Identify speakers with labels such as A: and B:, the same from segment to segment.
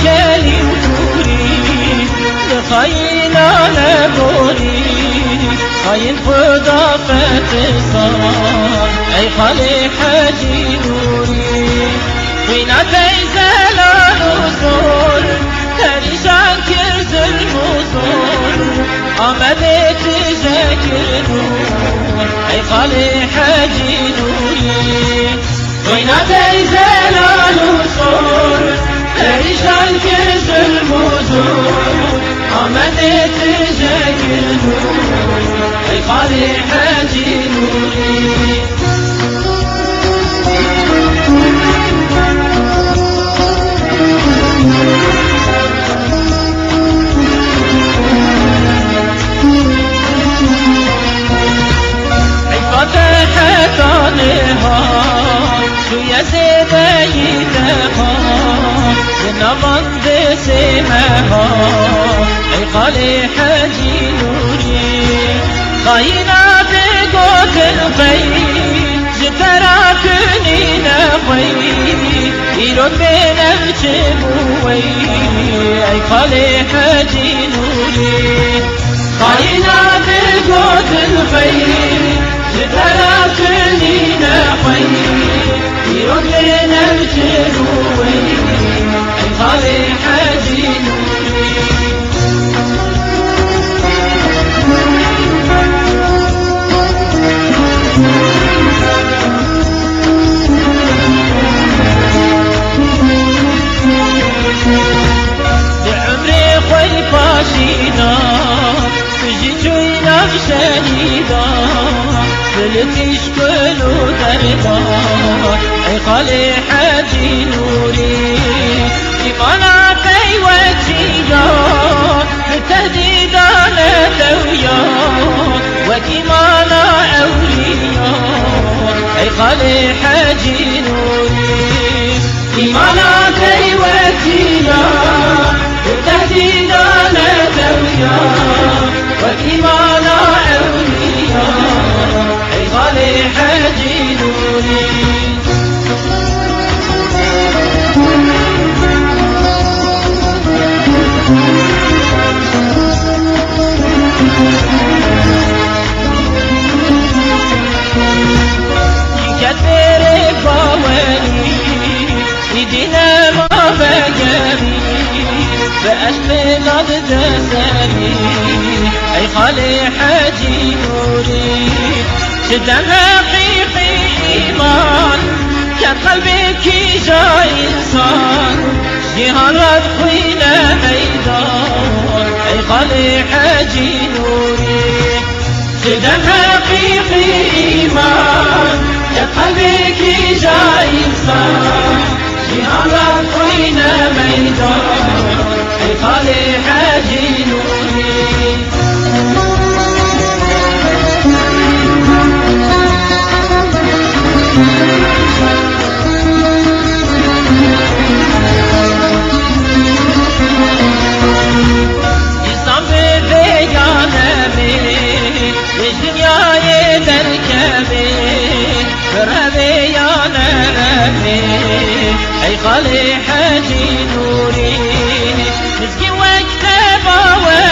A: شکلی کوری خیلی نبوری خیلی خدا فتزار ای خالی حاجی نوری قینت ای زلال و زور پریشان کرد الموزور آمده تجکر نور ای خالی حاجی نوری وینا ای زلال زور شاكر الموصول عملت جاكر نور. اي خالي حاجي نوري. نواند ها ای قلی حجیلوجی خیرات گوتن قی جترا کنی نوی ایرون بینم چه بوی ای قلی حجیلوجی خیرات گوتن قی جترا کنی قلتش كله دردا اي خالي حاجي نوري. وجهيا بالتهديد أنا دويا وكيمانا أوليا أي خالي حاجي نوري إيمانا في يدينا ما بقري بأشمل ضد سري أي خالي حاجي نوري. شدة حقيقي إيمان. كان قلبك جاي إنسان. جهارات خوينا ميدان. أي خالي حاجي نوري. شدة حقيقي إيمان. كان قلبك جاي إنسان. نبي يا نبي أي خالي حجي نوري. نزقي وجهه باورا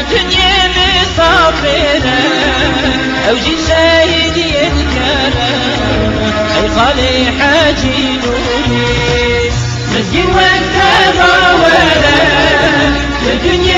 A: الدنيا مصابرة أوجي شاهد يذكره أي خالي حجي نوري. نزقي وجهه باورا الدنيا